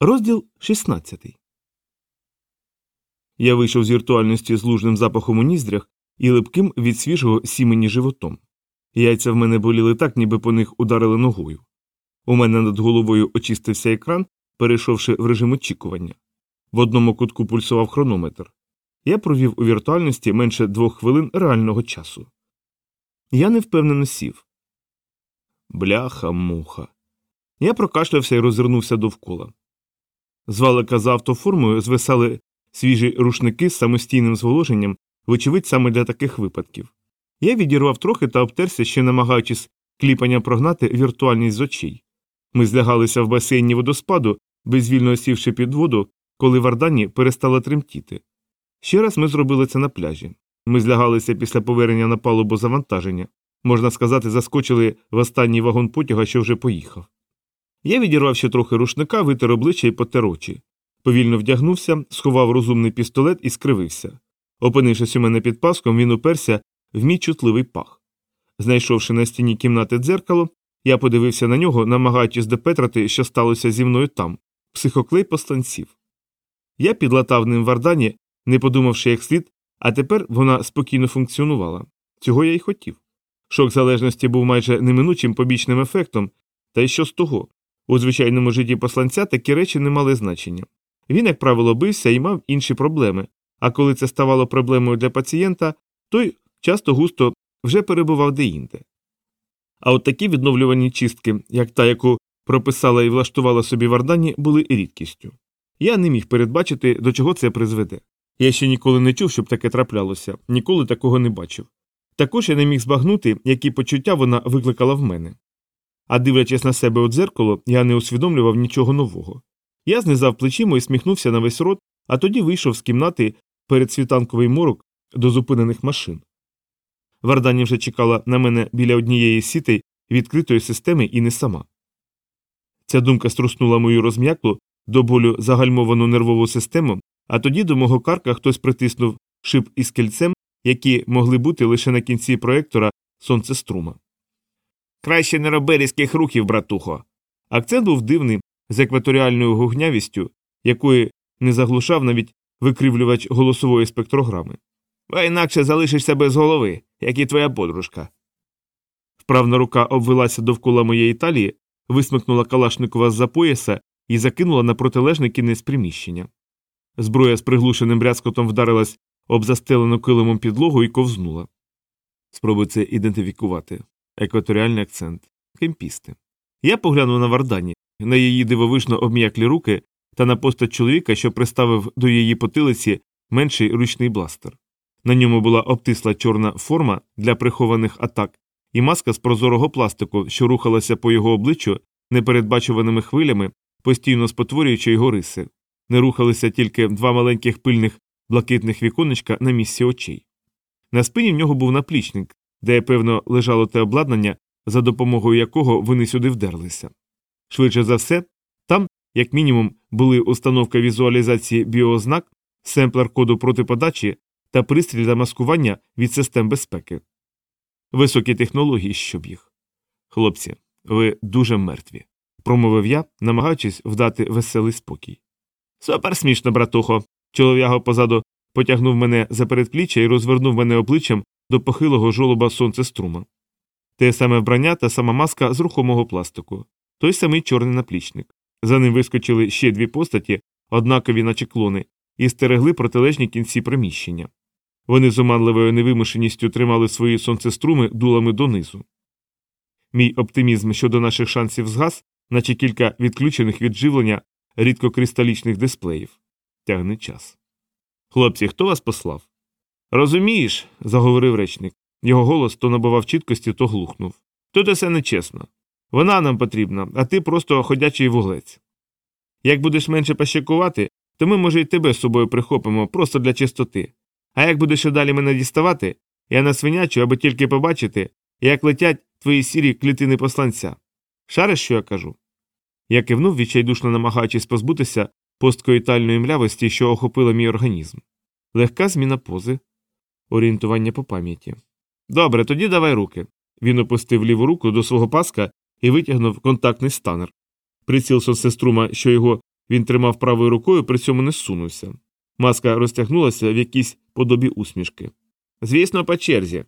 Розділ 16 Я вийшов з віртуальності з лужним запахом у ніздрях і липким від свіжого сімені животом. Яйця в мене боліли так, ніби по них ударили ногою. У мене над головою очистився екран, перейшовши в режим очікування. В одному кутку пульсував хронометр. Я провів у віртуальності менше двох хвилин реального часу. Я невпевнено сів. Бляха муха. Я прокашлявся і розвернувся довкола. З валика за автоформою звисали свіжі рушники з самостійним зволоженням, вочевидь саме для таких випадків. Я відірвав трохи та обтерся, ще намагаючись кліпання прогнати віртуальність з очей. Ми злягалися в басейні водоспаду, безвільно сівши під воду, коли Вардані перестала тремтіти. Ще раз ми зробили це на пляжі. Ми злягалися після повернення на палубу завантаження, можна сказати, заскочили в останній вагон потяга, що вже поїхав. Я відірвав ще трохи рушника, витер обличчя і потер очі. Повільно вдягнувся, сховав розумний пістолет і скривився. Опинившись у мене під паском, він уперся в мій чутливий пах. Знайшовши на стіні кімнати дзеркало, я подивився на нього, намагаючись допетрати, що сталося зі мною там, психоклей посланців. Я підлатав ним вардані, не подумавши як слід, а тепер вона спокійно функціонувала. Цього я й хотів. Шок залежності був майже неминучим побічним ефектом, та й що з того? У звичайному житті посланця такі речі не мали значення. Він, як правило, бився і мав інші проблеми, а коли це ставало проблемою для пацієнта, той часто густо вже перебував деінде. А от такі відновлювані чистки, як та, яку прописала і влаштувала собі Вардані, були рідкістю. Я не міг передбачити, до чого це призведе. Я ще ніколи не чув, щоб таке траплялося, ніколи такого не бачив. Також я не міг збагнути, які почуття вона викликала в мене. А дивлячись на себе у дзеркало, я не усвідомлював нічого нового. Я знизав плечима і сміхнувся на весь рот, а тоді вийшов з кімнати перед світанковий морок до зупинених машин. Вардані вже чекала на мене біля однієї сітей відкритої системи і не сама. Ця думка струснула мою розм'яклу до болю загальмовану нервову систему, а тоді до мого карка хтось притиснув шип із кільцем, які могли бути лише на кінці проектора сонцеструма. Краще не роби різких рухів, братухо. Акцент був дивний, з екваторіальною гугнявістю, якої не заглушав навіть викривлювач голосової спектрограми. А інакше залишишся без голови, як і твоя подружка. Вправна рука обвелася довкола моєї талії, висмикнула Калашникова з за пояса і закинула на протилежний кінець приміщення. Зброя з приглушеним брязкотом вдарилась об застелену килимом підлогу і ковзнула. Спробуй це ідентифікувати. Екваторіальний акцент. Кемпісти. Я поглянув на Вардані, на її дивовижно обм'яклі руки та на постать чоловіка, що приставив до її потилиці менший ручний бластер. На ньому була обтисла чорна форма для прихованих атак і маска з прозорого пластику, що рухалася по його обличчю непередбачуваними хвилями, постійно спотворюючи його риси. Не рухалися тільки два маленьких пильних блакитних віконечка на місці очей. На спині в нього був наплічник, де, певно, лежало те обладнання, за допомогою якого вони сюди вдерлися. Швидше за все, там, як мінімум, були установка візуалізації біоознак, семплер коду протиподачі та пристрій для маскування від систем безпеки. Високі технології, щоб їх. Хлопці, ви дуже мертві, промовив я, намагаючись вдати веселий спокій. Супер смішно, братухо. Чолов'яго позаду потягнув мене за передпліччя і розвернув мене обличчям до похилого жолоба сонцеструма. Те саме вбрання та сама маска з рухомого пластику, той самий чорний наплічник. За ним вискочили ще дві постаті, однакові наче клони, і стерегли протилежні кінці приміщення. Вони з оманливою невимушеністю тримали свої сонцеструми дулами донизу. Мій оптимізм щодо наших шансів згас, наче кілька відключених від живлення рідкокристалічних дисплеїв. Тягне час. Хлопці, хто вас послав? Розумієш, заговорив речник. Його голос то набував чіткості, то глухнув. Тут усе нечесно. Вона нам потрібна, а ти просто ходячий вуглець. Як будеш менше пащакувати, то ми, може, й тебе з собою прихопимо просто для чистоти. А як будеш і далі мене діставати, я насвинячу, аби тільки побачити, як летять твої сірі клітини посланця. Шариш, що я кажу? Я кивнув, відчайдушно намагаючись позбутися посткоїтальної млявості, що охопила мій організм. Легка зміна пози, орієнтування по пам'яті. Добре, тоді давай руки. Він опустив ліву руку до свого паска і витягнув контактний станер. Приціл соцсеструма, що його Він тримав правою рукою, при цьому не зсунувся. Маска розтягнулася в якійсь подобі усмішки. Звісно, по черзі.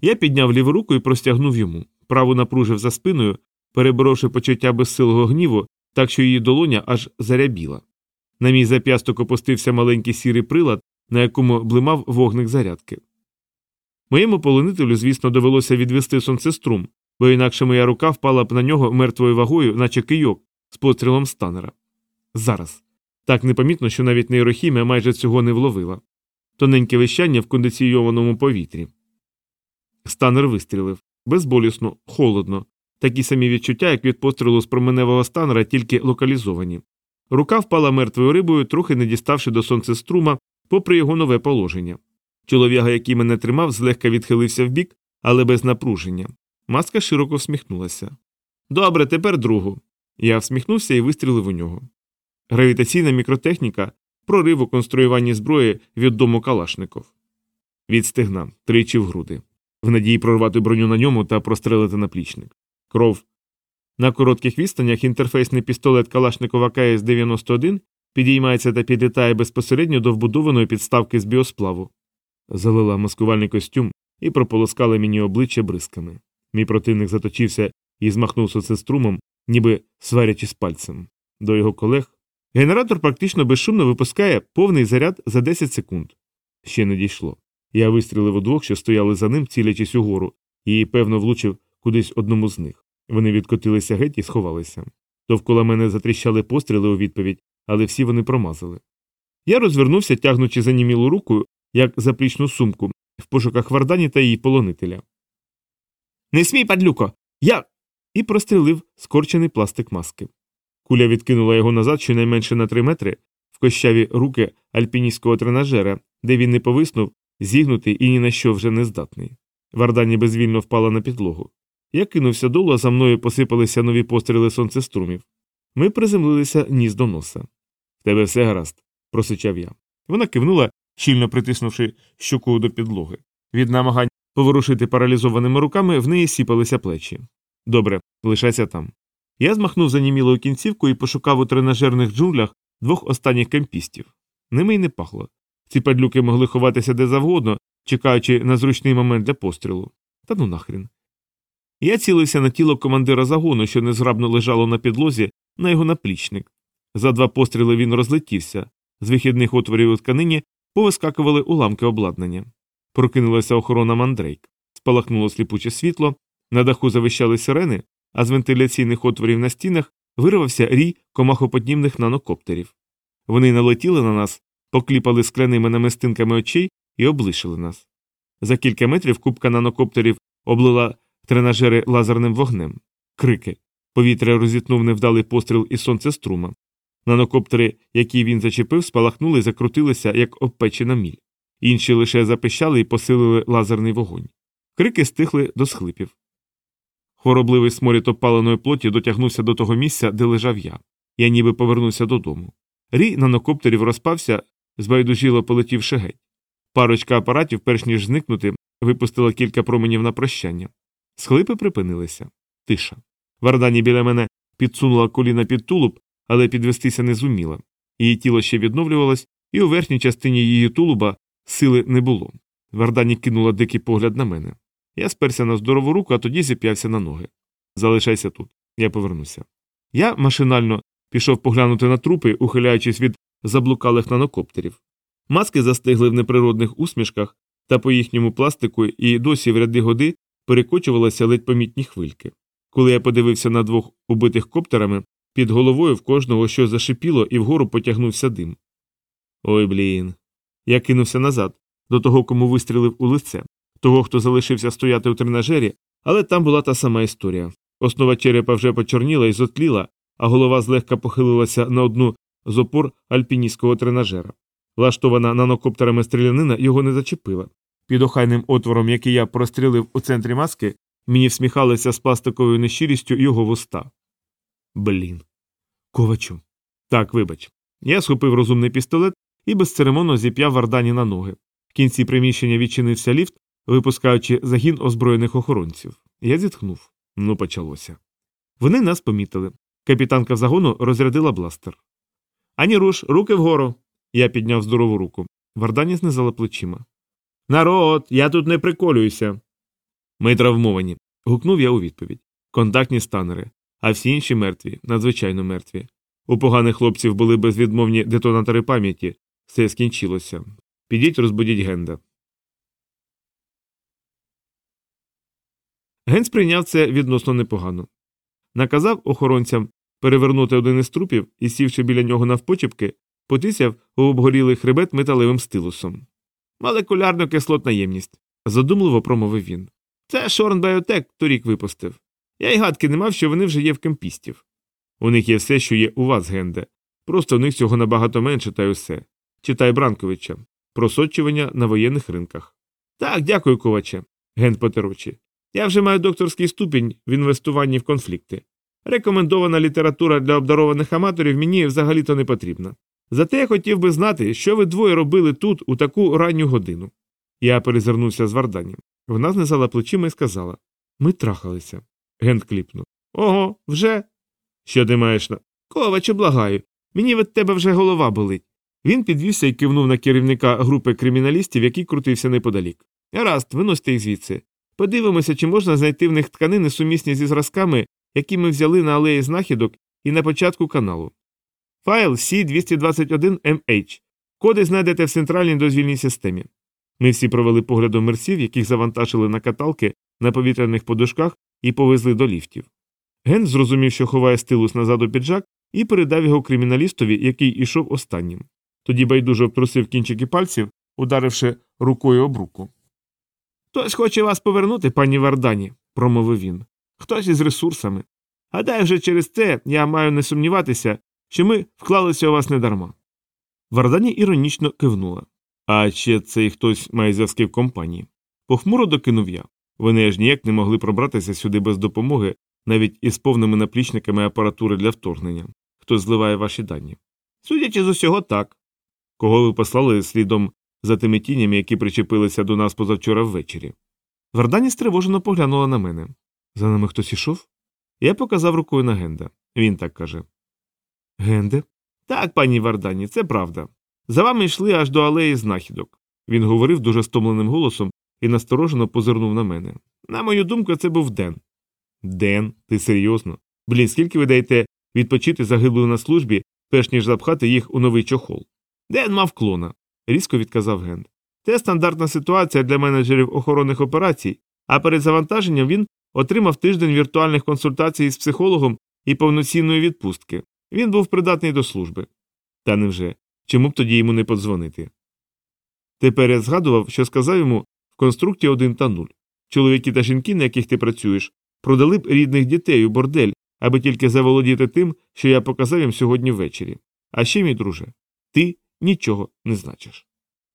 Я підняв ліву руку і простягнув йому. Праву напружив за спиною, переборовши почуття безсилого гніву, так що її долоня аж зарябіла. На мій зап'ясток опустився маленький сірий прилад, на якому блимав вогник зарядки. Моєму полонителю, звісно, довелося відвести сонцеструм, бо інакше моя рука впала б на нього мертвою вагою, наче кийок, з пострілом станера. Зараз. Так непомітно, що навіть нейрохімія майже цього не вловила. Тоненьке вищання в кондиційованому повітрі. Станер вистрілив безболісно, холодно, такі самі відчуття, як від пострілу з променевого станера, тільки локалізовані. Рука впала мертвою рибою, трохи не діставши до сонцеструма, попри його нове положення. Чолов'яга, який мене тримав, злегка відхилився вбік, але без напруження. Маска широко всміхнулася. Добре, тепер другу. Я всміхнувся і вистрілив у нього. Гравітаційна мікротехніка, прорив у конструюванні зброї від дому Калашников. Від тричі в груди. В надії прорвати броню на ньому та прострелити наплічник. Кров. На коротких відстанях інтерфейсний пістолет Калашникова КС 91 підіймається та підлітає безпосередньо до вбудованої підставки з біосплаву. Залила маскувальний костюм і прополоскала мені обличчя бризками. Мій противник заточився і змахнув соцеструмом, ніби сварячись пальцем. До його колег генератор практично безшумно випускає повний заряд за 10 секунд. Ще не дійшло. Я вистрілив у двох, що стояли за ним, цілячись угору, і, певно, влучив кудись одному з них. Вони відкотилися геть і сховалися. Довкола мене затріщали постріли у відповідь, але всі вони промазали. Я розвернувся, тягнучи занімілу руку, як заплічну сумку, в пошуках Вардані та її полонителя. Не смій, падлюко! Я. і прострілив скорчений пластик маски. Куля відкинула його назад щонайменше на три метри в кощаві руки альпіністського тренажера, де він не повиснув, зігнутий і ні на що вже не здатний. Вардані безвільно впала на підлогу. Я кинувся долу, а за мною посипалися нові постріли сонцеструмів. Ми приземлилися ніс до носа. Тебе все гаразд, просичав я. Вона кивнула, щільно притиснувши щоку до підлоги. Від намагань поворушити паралізованими руками в неї сіпалися плечі. Добре, лишайся там. Я змахнув занімілою кінцівкою і пошукав у тренажерних джунглях двох останніх кемпістів. Ними й не пахло. Ці падлюки могли ховатися де завгодно, чекаючи на зручний момент для пострілу. Та ну нахрін. Я цілився на тіло командира загону, що незграбно лежало на підлозі, на його наплічник. За два постріли він розлетівся. З вихідних отворів у тканині повискакували уламки обладнання. Прокинулася охорона мандрейк. Спалахнуло сліпуче світло, на даху завищали сирени, а з вентиляційних отворів на стінах вирвався рій комахоподібних нанокоптерів. Вони налетіли на нас, покліпали скляними намистинками очей і облишили нас. За кілька метрів купка нанокоптерів облила тренажери лазерним вогнем, крики. Повітря розітнув невдалий постріл із сонцеструма. Нанокоптери, які він зачепив, спалахнули і закрутилися, як обпечена міль. Інші лише запищали і посилили лазерний вогонь. Крики стихли до схлипів. Хоробливий сморід опаленої плоті дотягнувся до того місця, де лежав я. Я ніби повернувся додому. Рій нанокоптерів розпався, збайдужіло полетівши геть. Парочка апаратів, перш ніж зникнути, випустила кілька променів на прощання. Схлипи припинилися. Тиша. Вардані біля мене підсунула коліна під тулуб, але підвестися не зуміла. Її тіло ще відновлювалось, і у верхній частині її тулуба сили не було. Вардані кинула дикий погляд на мене. Я сперся на здорову руку, а тоді зіп'явся на ноги. Залишайся тут, я повернуся. Я машинально пішов поглянути на трупи, ухиляючись від заблукалих нанокоптерів. Маски застигли в неприродних усмішках, та по їхньому пластику і досі в ряди годи перекочувалися ледь помітні хвильки. Коли я подивився на двох убитих коптерами, під головою в кожного щось зашипіло і вгору потягнувся дим. Ой блін. Я кинувся назад, до того, кому вистрілив у лице, того, хто залишився стояти у тренажері, але там була та сама історія. Основа черепа вже почорніла і зотліла, а голова злегка похилилася на одну з опор альпіністського тренажера. Влаштована нанокоптерами стрілянина його не зачепила. Під охайним отвором, який я прострілив у центрі маски, мені всміхалися з пластиковою нещирістю його вуста. Блін. Ковачу. Так, вибач. Я схопив розумний пістолет і безцеремонно зіп'яв Вардані на ноги. В кінці приміщення відчинився ліфт, випускаючи загін озброєних охоронців. Я зітхнув. Ну, почалося. Вони нас помітили. Капітанка загону розрядила бластер. Ані руш, руки вгору. Я підняв здорову руку. Вардані знизала плечима. Народ, я тут не приколююся. Ми травмовані. гукнув я у відповідь. Контактні станери, а всі інші мертві, надзвичайно мертві. У поганих хлопців були безвідмовні детонатори пам'яті. Все скінчилося. Підіть розбудіть Генда. Ген сприйняв це відносно непогано. Наказав охоронцям перевернути один із трупів і, сівши біля нього навпочепки, потисяв у обгорілий хребет металевим стилусом. Молекулярно кислотна ємність, задумливо промовив він. Це Шорн Біотек торік випустив. Я й гадки не мав, що вони вже є в кемпістів. У них є все, що є у вас, Генде. Просто у них цього набагато менше, та й усе. Читай Бранковича. Просочування на воєнних ринках. Так, дякую, коваче. Ген потерочі. Я вже маю докторський ступінь в інвестуванні в конфлікти. Рекомендована література для обдарованих аматорів мені взагалі-то не потрібна. Зате я хотів би знати, що ви двоє робили тут у таку ранню годину. Я перезирнувся з Варданням. Вона знизала плечима і сказала Ми трахалися. Гент кліпнув. Ого, вже? Що ти маєш на. Коваче, благаю. Мені від тебе вже голова болить. Він підвівся і кивнув на керівника групи криміналістів, який крутився неподалік. Гаразд, виносьте їх звідси. Подивимося, чи можна знайти в них тканини сумісні зі зразками, які ми взяли на алеї знахідок і на початку каналу. Файл C221MH. Коди знайдете в центральній дозвільній системі. Ми всі провели поглядом мерсів, яких завантажили на каталки на повітряних подушках і повезли до ліфтів. Ген зрозумів, що ховає стилус назад у піджак, і передав його криміналістові, який ішов останнім. Тоді байдуже обтрусив кінчики пальців, ударивши рукою об руку. Хтось хоче вас повернути, пані Вардані, промовив він. Хтось із ресурсами. Гадаю, вже через це я маю не сумніватися, що ми вклалися у вас недарма. Вардані іронічно кивнула. А ще цей хтось має зв'язки в компанії. Похмуро докинув я. Вони аж ніяк не могли пробратися сюди без допомоги, навіть із повними наплічниками апаратури для вторгнення. Хто зливає ваші дані. Судячи з усього, так. Кого ви послали слідом за тими тінями, які причепилися до нас позавчора ввечері. Вардані стривожено поглянула на мене. За нами хтось ішов? Я показав рукою на Генда. Він так каже. Генде? Так, пані Вардані, це правда. За вами йшли аж до алеї знахідок. Він говорив дуже стомленим голосом і насторожено позирнув на мене. На мою думку, це був Ден. Ден, ти серйозно? Блін, скільки ви даєте відпочити загиблою на службі, перш ніж запхати їх у новий чохол? Ден мав клона, різко відказав Ген. Це стандартна ситуація для менеджерів охоронних операцій, а перед завантаженням він отримав тиждень віртуальних консультацій з психологом і повноцінної відпустки. Він був придатний до служби. Та невже? Чому б тоді йому не подзвонити? Тепер я згадував, що сказав йому в конструкті 1 та 0. Чоловіки та жінки, на яких ти працюєш, продали б рідних дітей у бордель, аби тільки заволодіти тим, що я показав їм сьогодні ввечері. А ще, мій друже, ти нічого не значиш.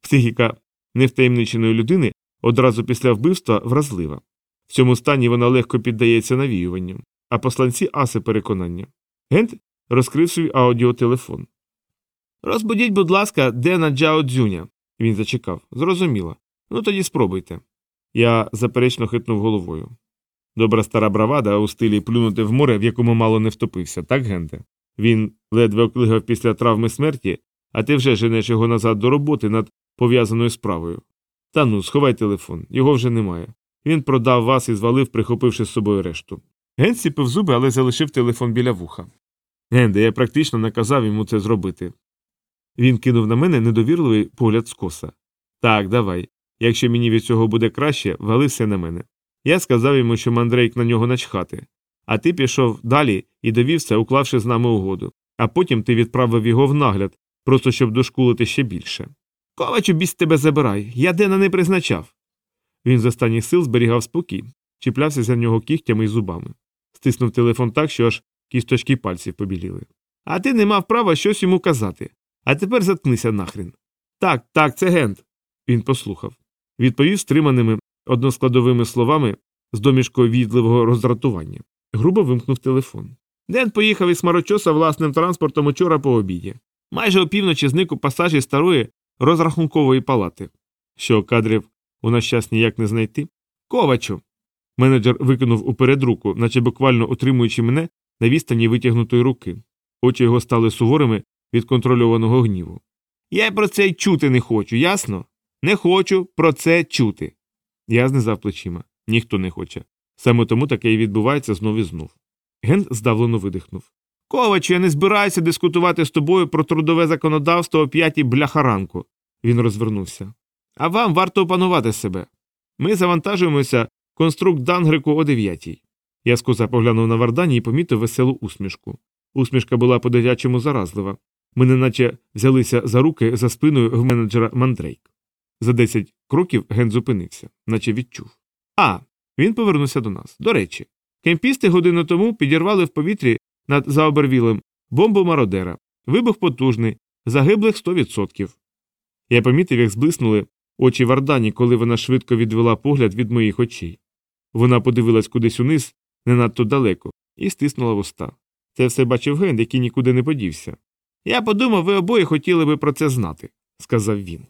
Психіка невтаємниченої людини одразу після вбивства вразлива. В цьому стані вона легко піддається навіюванням, а посланці аси переконання. Гент розкрив свій аудіотелефон. Розбудіть, будь ласка, Дена Джао Дзюня. Він зачекав. Зрозуміло. Ну тоді спробуйте. Я заперечно хитнув головою. Добра стара бравада у стилі плюнути в море, в якому мало не втопився, так, Генте? Він ледве оклигав після травми смерті, а ти вже женеш його назад до роботи над пов'язаною справою. Та ну, сховай телефон, його вже немає. Він продав вас і звалив, прихопивши з собою решту. Ген сіпив зуби, але залишив телефон біля вуха. Генде, я практично наказав йому це зробити. Він кинув на мене недовірливий погляд скоса. Так, давай. Якщо мені від цього буде краще, вали все на мене. Я сказав йому, що мандрейк на нього начхати. А ти пішов далі і довівся, уклавши з нами угоду, а потім ти відправив його в нагляд, просто щоб дошкулити ще більше. Ковачу біс тебе забирай, я Дена не призначав. Він з останніх сил зберігав спокій, чіплявся за нього кігтями і зубами, стиснув телефон так, що аж кісточки пальців побіліли. А ти не мав права щось йому казати. А тепер заткнися нахрін. Так, так, це Гент. Він послухав. Відповів стриманими односкладовими словами з домішкою відливого роздратування. Грубо вимкнув телефон. Ден поїхав із Марочоса власним транспортом учора по обіді. Майже опівночі зник у пасажі старої розрахункової палати. Що кадрів у наш час ніяк не знайти? Ковачу. Менеджер викинув уперед руку, наче буквально утримуючи мене на відстані витягнутої руки. Очі його стали суворими від контрольованого гніву. Я про це й чути не хочу, ясно? Не хочу про це чути. Я знизав плечима. Ніхто не хоче. Саме тому таке і відбувається знов і знов. Ген здавлено видихнув. Ковачу, я не збираюся дискутувати з тобою про трудове законодавство о п'ятій бляхаранку. Він розвернувся. А вам варто опанувати себе. Ми завантажуємося конструкт Дангрику о дев'ятій. Я скоса поглянув на Вардані і помітив веселу усмішку. Усмішка була по дитячому заразлива. Ми неначе взялися за руки за спиною в менеджера Мандрейк. За десять кроків ген зупинився, наче відчув. А, він повернувся до нас. До речі, кемпісти годину тому підірвали в повітрі над Заобервілем бомбу мародера. Вибух потужний, загиблих 100%. Я помітив, як зблиснули очі Вардані, коли вона швидко відвела погляд від моїх очей. Вона подивилась кудись униз, не надто далеко, і стиснула вуста. Це все бачив ген, який нікуди не подівся. Я подумав, ви обоє хотіли би про це знати, сказав він.